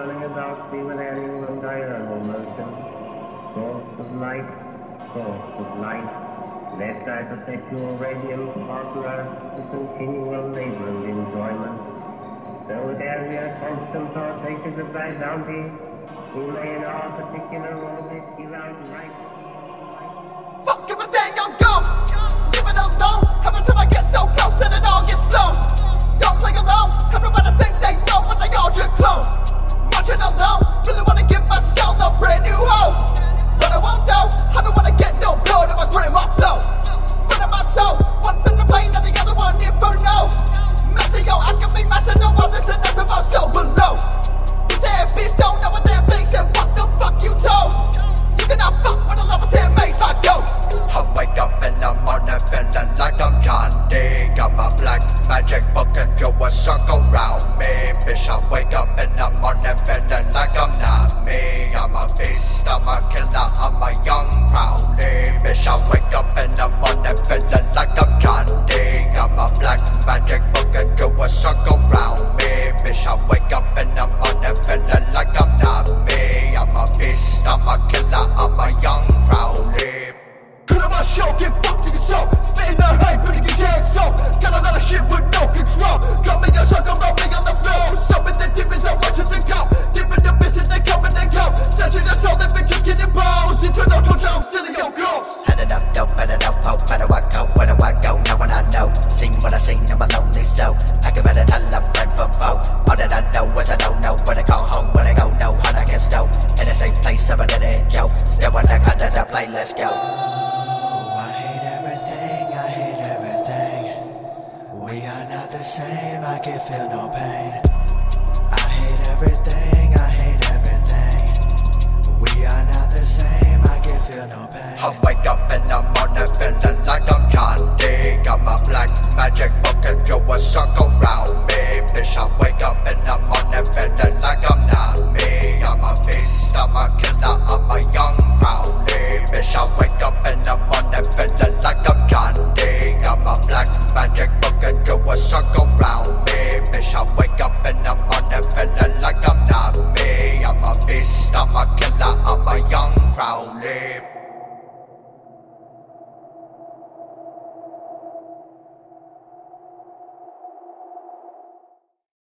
learning about the Weberian diurnal motion, source of light, source of light, left radiance radiant partner to continual labor and enjoyment. So there we are constant partakers of thy bounty, who may in our particular orbit give out right. new hoe. But I won't though. I don't what I seen, in my lonely soul. I can better tell I'm friend for foe. All that I know is I don't know where to call home, where to go, no, how I get snow. In the same place, I'm a dead yo. Still when I cut to the play, let's go. Oh, I hate everything, I hate everything. We are not the same, I can feel no pain.